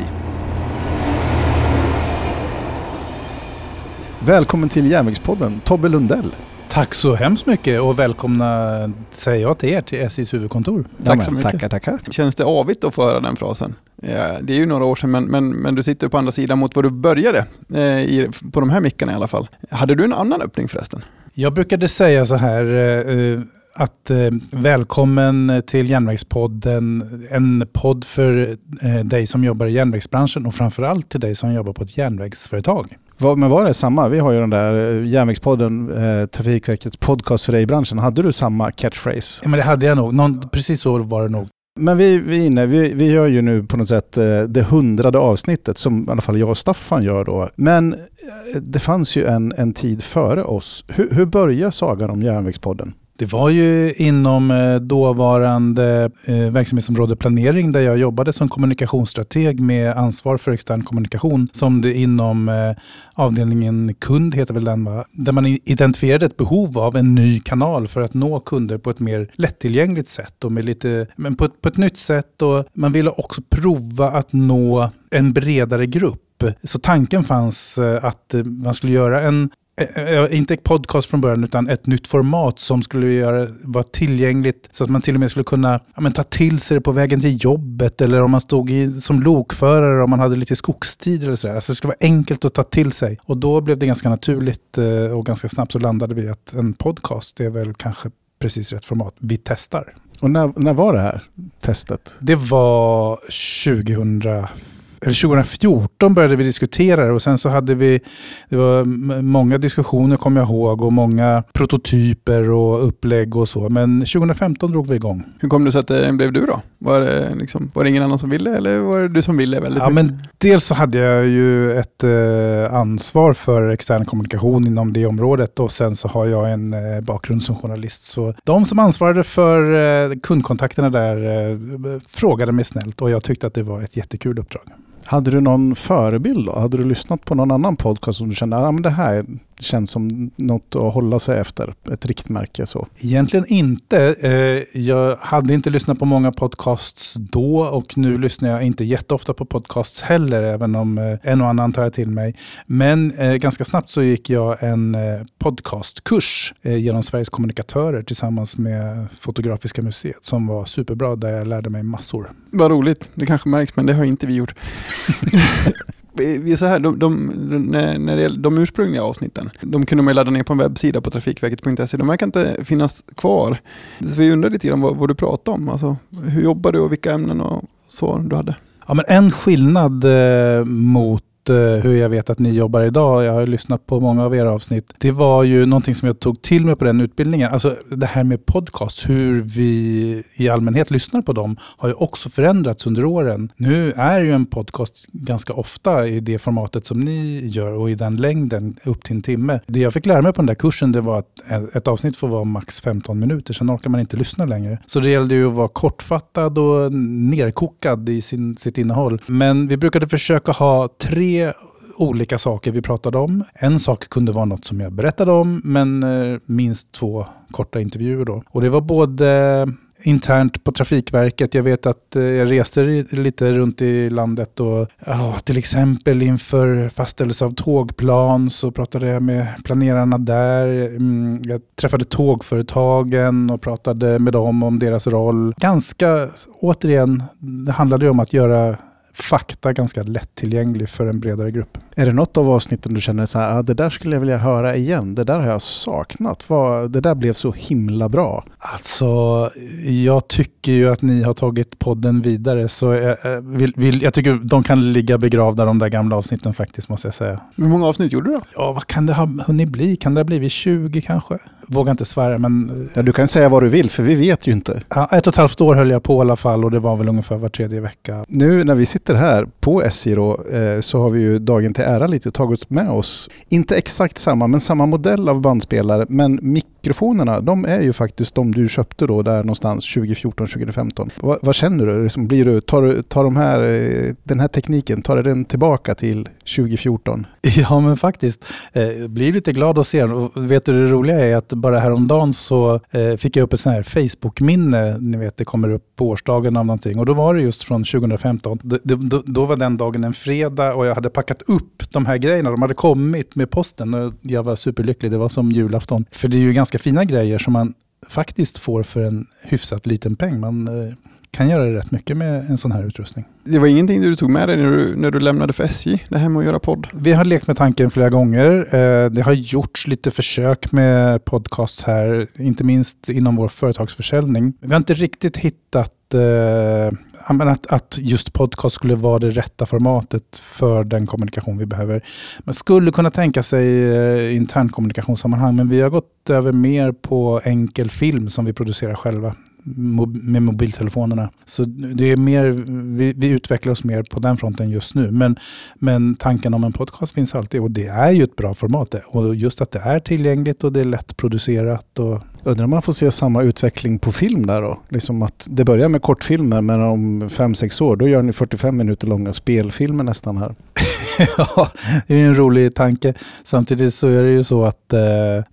Välkommen till Järnvägspodden, Tobbe Lundell. Tack så hemskt mycket och välkomna säger jag till er till SJs huvudkontor. Tack Ja, så mycket. Tackar, tackar. Känns det avigt att få höra den frasen? Ja, det är ju några år sedan, men, men, men du sitter på andra sidan mot var du började, eh, i, på de här mickarna i alla fall. Hade du en annan öppning förresten? Jag brukade säga så här eh, att eh, välkommen till Järnvägspodden. En podd för eh, dig som jobbar i järnvägsbranschen och framförallt till dig som jobbar på ett järnvägsföretag. Vad- Men var det samma? Vi har ju den där eh, Järnvägspodden, eh, Trafikverkets podcast för dig i branschen. Hade du samma catchphrase? Ja, men det hade jag nog. Någon, precis så var det nog. Men vi, vi, är inne, vi, vi gör ju nu på något sätt eh, det hundrade avsnittet som i alla fall jag och Staffan gör då. Men eh, det fanns ju en, en tid före oss. Hur, hur börjar sagan om Järnvägspodden? Det var ju inom eh, dåvarande eh, verksamhetsområde planering där jag jobbade som kommunikationsstrateg med ansvar för extern kommunikation som det inom eh, avdelningen kund heter väl den va? Där man identifierade ett behov av en ny kanal för att nå kunder på ett mer lättillgängligt sätt och med lite, men på ett, på ett nytt sätt och man ville också prova att nå en bredare grupp. Så tanken fanns att man skulle göra en inte ett podcast från början utan ett nytt format som skulle göra, vara tillgängligt så att man till och med skulle kunna ja, ta till sig det på vägen till jobbet eller om man stod i, som lokförare om man hade lite skogstid eller sådär. Alltså det skulle vara enkelt att ta till sig. Och då blev det ganska naturligt eh, och ganska snabbt så landade vi att en podcast är väl kanske precis rätt format. Vi testar. Och när, när var det här testet? Det var 2000, eller 2014 började vi diskutera det och sen så hade vi, det var många diskussioner kommer jag ihåg och många prototyper och upplägg och så. Men 2015 drog vi igång. Hur kom det sig att det blev du då? Var det, liksom, var det ingen annan som ville eller var det du som ville väldigt Ja, mycket? men dels så hade jag ju ett eh, ansvar för extern kommunikation inom det området och sen så har jag en eh, bakgrund som journalist. Så de som ansvarade för eh, kundkontakterna där eh, frågade mig snällt och jag tyckte att det var ett jättekul uppdrag. Hade du någon förebild då? Hade du lyssnat på någon annan podcast som du kände att ah, men det här känns som något att hålla sig efter? Ett riktmärke så. Egentligen inte. Eh, Jag hade inte lyssnat på många podcasts då och nu lyssnar jag inte jätteofta på podcasts heller, även om eh, en och annan tar jag till mig. Men eh, ganska snabbt så gick jag en podcastkurs genom Sveriges kommunikatörer tillsammans med Fotografiska museet som var superbra där jag lärde mig massor. Vad roligt, det kanske märks men det har inte vi gjort. Så här, de, de, när, det gäller de ursprungliga avsnitten, de kunde man ju ladda ner på en webbsida på trafikverket.se. De verkar inte finnas kvar. Så vi undrar lite grann vad, vad du pratar om. Alltså, hur jobbar du och vilka ämnen och så du hade? Ja, men en skillnad eh, mot Eh, hur jag vet att ni jobbar idag, jag har lyssnat på många av era avsnitt, det var ju någonting som jag tog till mig på den utbildningen. Alltså det här med podcasts, hur vi i allmänhet lyssnar på dem, har ju också förändrats under åren. Nu är ju en podcast ganska ofta i det formatet som ni gör och i den längden, upp till en timme. Det jag fick lära mig på den där kursen, det var att ett avsnitt får vara max 15 minuter, sen orkar man inte lyssna längre. Så det gällde ju att vara kortfattad och nerkokad i sin, sitt innehåll. Men vi brukade försöka ha tre olika saker vi pratade om. En sak kunde vara något som jag berättade om, men eh, minst två korta intervjuer då. Och det var både internt på Trafikverket. Jag vet att eh, jag reste lite runt i landet och ja, till exempel inför fastställelse av tågplan så pratade jag med planerarna där. Mm, jag träffade tågföretagen och pratade med dem om deras roll. Ganska, återigen, det handlade ju om att göra fakta ganska lättillgänglig för en bredare grupp. Är det något av avsnitten du känner så här, ah, det där skulle jag vilja höra igen, det där har jag saknat, Vad, det där blev så himla bra. Alltså, jag tycker ju att ni har tagit podden vidare så jag, eh, vill, vill, jag tycker de kan ligga begravda de där gamla avsnitten faktiskt måste jag säga. Hur många avsnitt gjorde du då? Ja, vad kan det ha hunnit bli? Kan det ha blivit 20 kanske? Vågar inte svära men eh, Ja, du kan säga vad du vill, för vi vet ju inte. ja, ett och ett halvt år höll jag på i alla fall och det var väl ungefär var tredje vecka. Nu när vi sitter här på SJ då, eh, så har vi ju dagen till till ära lite tagit med oss, inte exakt samma, men samma modell av bandspelare. Men mikrofonerna, de är ju faktiskt de du köpte då där någonstans 2014-2015. Vad, vad känner du? Liksom, blir du tar, tar de här, eh, den här tekniken, tar den tillbaka till 2014? Ja, men faktiskt. Eh, blir lite glad att se den. Och vet du, det roliga är att bara häromdagen så eh, fick jag upp ett sånt här Facebook-minne. Ni vet, det kommer upp på årsdagen av någonting. Och då var det just från 2015. Då, då, då var den dagen en fredag och jag hade packat upp de här grejerna. De hade kommit med posten och jag var superlycklig. Det var som julafton. För det är ju ganska fina grejer som man faktiskt får för en hyfsat liten peng. Man eh, kan göra rätt mycket med en sån här utrustning. Det var ingenting du tog med dig när du, när du lämnade för SJ, det här med att göra podd? Vi har lekt med tanken flera gånger. Eh, det har gjorts lite försök med podcasts här, inte minst inom vår företagsförsäljning. Vi har inte riktigt hittat eh, att, att just podcast skulle vara det rätta formatet för den kommunikation vi behöver. Man skulle kunna tänka sig eh, internkommunikationssammanhang, men vi har gått över mer på enkel film som vi producerar själva med mobiltelefonerna. Så det är mer, vi, vi, utvecklar oss mer på den fronten just nu. Men, men tanken om en podcast finns alltid och det är ju ett bra format. Det. Och just att det är tillgängligt och det är lättproducerat. Och... Undrar om man får se samma utveckling på film där då? Liksom att det börjar med kortfilmer men om 5-6 år då gör ni 45 minuter långa spelfilmer nästan här. ja, det är en rolig tanke. Samtidigt så är det ju så att eh,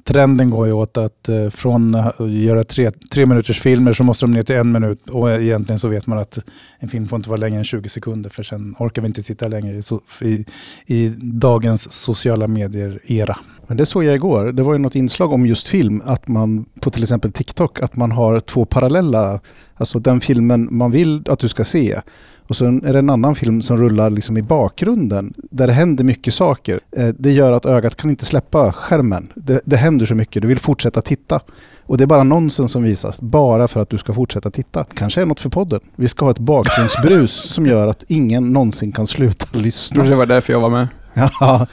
trenden går ju åt att eh, från att göra tre, tre minuters filmer så måste de ner till en minut. Och egentligen så vet man att en film får inte vara längre än 20 sekunder för sen orkar vi inte titta längre i, i, i dagens sociala medier-era. Men det såg jag igår. Det var ju något inslag om just film, att man på till exempel TikTok, att man har två parallella, alltså den filmen man vill att du ska se och så är det en annan film som rullar liksom i bakgrunden där det händer mycket saker. Eh, det gör att ögat kan inte släppa skärmen. Det, det händer så mycket, du vill fortsätta titta. Och det är bara nonsens som visas, bara för att du ska fortsätta titta. Kanske är något för podden. Vi ska ha ett bakgrundsbrus som gör att ingen någonsin kan sluta lyssna. Det var därför jag var med.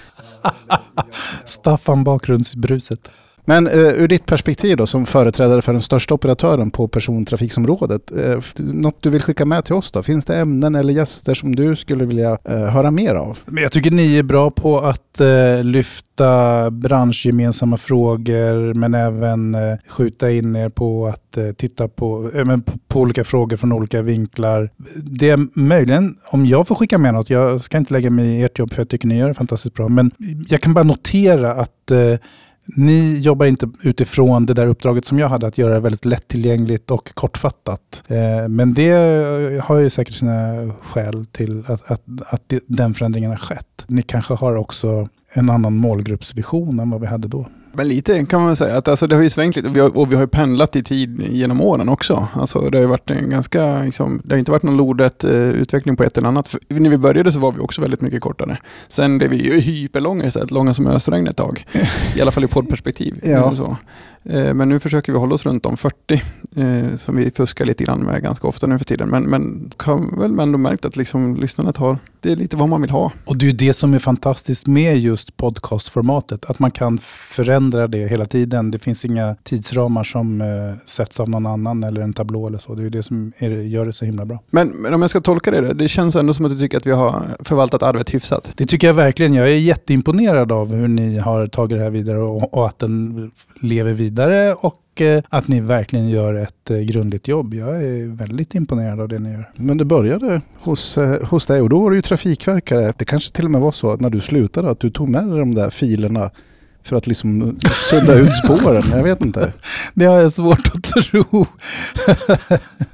Staffan bakgrundsbruset. Men uh, ur ditt perspektiv då, som företrädare för den största operatören på persontrafiksområdet, uh, något du vill skicka med till oss då? Finns det ämnen eller gäster som du skulle vilja uh, höra mer av? Men jag tycker ni är bra på att lyfta branschgemensamma frågor, men även skjuta in er på att titta på, men på, på olika frågor från olika vinklar. Det är möjligen, om jag får skicka med något, jag ska inte lägga mig i ert jobb för jag tycker ni gör det fantastiskt bra, men jag kan bara notera att ni jobbar inte utifrån det där uppdraget som jag hade, att göra det väldigt lättillgängligt och kortfattat. Eh, men det eh, har ju säkert sina skäl till att, att, att den förändringen har skett. Ni kanske har också en annan målgruppsvision än vad vi hade då. Men lite kan man säga. Att alltså, det har ju svängt lite och vi har, och vi har ju pendlat i tid genom åren också. Alltså, det har ju varit en ganska, liksom, det har inte varit någon lodrätt eh, utveckling på ett eller annat. För när vi började så var vi också väldigt mycket kortare. Sen blev vi ju hyperlånga istället, långa som ösregn ett tag. I alla fall i poddperspektiv. ja. så. Eh, men nu försöker vi hålla oss runt om 40, eh, som vi fuskar lite grann med ganska ofta nu för tiden. Men, men har väl ändå märkt att liksom, lyssnandet har, det är lite vad man vill ha. Och det är ju det som är fantastiskt med just podcastformatet, att man kan förändra det hela tiden. Det finns inga tidsramar som eh, sätts av någon annan eller en tablå eller så. Det är det som är, gör det så himla bra. Men, men om jag ska tolka det, det känns ändå som att du tycker att vi har förvaltat arvet hyfsat. Det tycker jag verkligen. Jag är jätteimponerad av hur ni har tagit det här vidare och, och att den lever vidare och eh, att ni verkligen gör ett eh, grundligt jobb. Jag är väldigt imponerad av det ni gör. Men det började hos, eh, hos dig och då var du ju trafikverkare. Det kanske till och med var så att när du slutade att du tog med dig de där filerna för att liksom sudda ut spåren. Jag vet inte. Det har jag svårt att tro.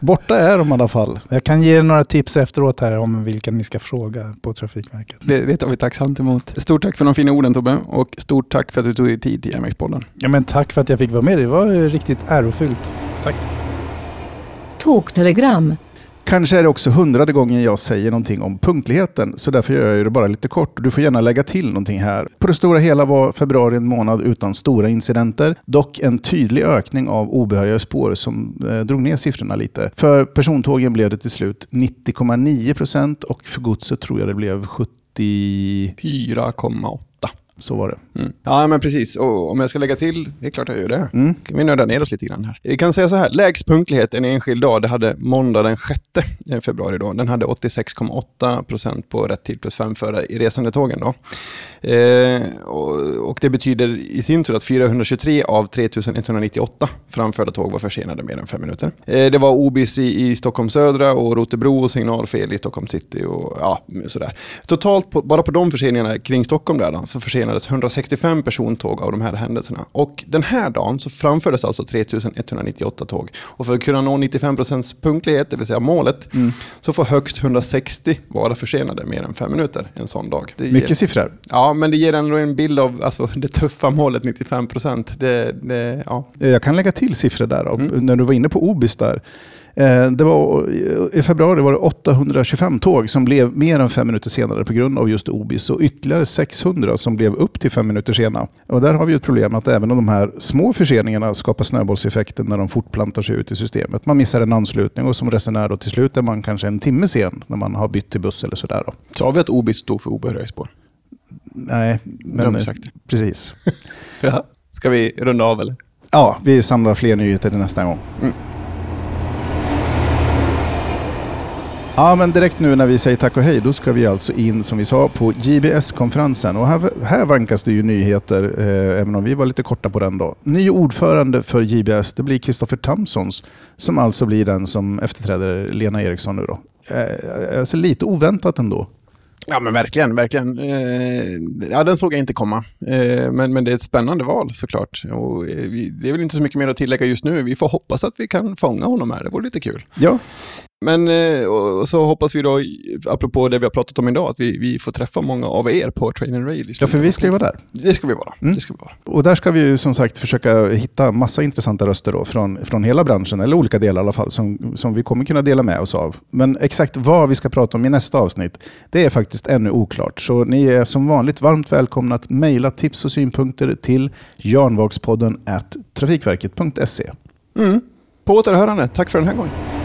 Borta är de i alla fall. Jag kan ge er några tips efteråt här om vilka ni ska fråga på Trafikverket. Det, det tar vi tacksamt emot. Stort tack för de fina orden Tobbe och stort tack för att du tog dig tid till Järnvägspodden. Ja, men tack för att jag fick vara med. Det var riktigt ärofyllt. Tack. Tågtelegram. Kanske är det också hundrade gången jag säger någonting om punktligheten, så därför gör jag det bara lite kort. Du får gärna lägga till någonting här. På det stora hela var februari en månad utan stora incidenter, dock en tydlig ökning av obehöriga spår som eh, drog ner siffrorna lite. För persontågen blev det till slut 90,9 procent och för godset tror jag det blev 74,8. Så var det. Mm. Ja, men precis. Och om jag ska lägga till, det är klart jag gör det. Mm. Kan vi nörda ner oss lite grann här. Jag kan säga så här, lägst punktlighet en enskild dag, det hade måndag den 6 februari då. Den hade 86,8 procent på rätt tid plus fem före i resandetågen då. Eh, och, och det betyder i sin tur att 423 av 3198 framförda tåg var försenade mer än fem minuter. Eh, det var OBIS i, i Stockholm södra och Rotebro och signalfel i Stockholm city och ja, sådär. Totalt, på, bara på de förseningarna kring Stockholm där då, så försenades 165 persontåg av de här händelserna. Och den här dagen så framfördes alltså 3198 tåg. Och för att kunna nå 95% punktlighet, det vill säga målet, så får högst 160 vara försenade mer än fem minuter en sån dag. Det ger- Mycket siffror. Ja, men det ger ändå en bild av alltså, det tuffa målet 95%. Det, det, ja. Jag kan lägga till siffror där. Mm. När du var inne på Obis där. Eh, Det var, I februari var det 825 tåg som blev mer än fem minuter senare på grund av just Obis och ytterligare 600 som blev upp till fem minuter sena. Och där har vi ett problem att även om de här små förseningarna skapar snöbollseffekten när de fortplantar sig ut i systemet. Man missar en anslutning och som resenär då till slut är man kanske en timme sen när man har bytt till buss eller sådär. Sa vi att OBIS stod för obehöriga spår? Nej, men precis. Ja. Ska vi runda av eller? Ja, vi samlar fler nyheter till nästa gång. Mm. Ja, men direkt nu när vi säger tack och hej, då ska vi alltså in, som vi sa, på JBS-konferensen. Och här, här vankas det ju nyheter, eh, även om vi var lite korta på den då. Ny ordförande för JBS, det blir Kristoffer Tamsons, som alltså blir den som efterträder Lena Eriksson nu då. Eh, alltså lite oväntat ändå. Ja men verkligen, verkligen. Eh, ja, den såg jag inte komma. Eh, men, men det är ett spännande val såklart. Och, eh, vi, det är väl inte så mycket mer att tillägga just nu. Vi får hoppas att vi kan fånga honom här. Det vore lite kul. Ja, Men eh, så hoppas vi då, apropå det vi har pratat om idag, att vi, vi får träffa många av er på Train and Rail. ja för vi ska ju vara där. Det ska vi vara. Mm. Det ska vi vara. Och där ska vi ju som sagt försöka hitta massa intressanta röster då från, från hela branschen, eller olika delar i alla fall, som, som vi kommer kunna dela med oss av. Men exakt vad vi ska prata om i nästa avsnitt, det är faktiskt ännu oklart. Så ni är som vanligt varmt välkomna att mejla tips och synpunkter till janvagspodden trafikverket.se. Mm. På återhörande. Tack för den här gången.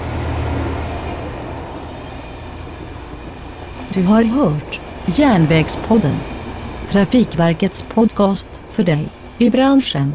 Du har hört Järnvägspodden. Trafikverkets podcast för dig i branschen.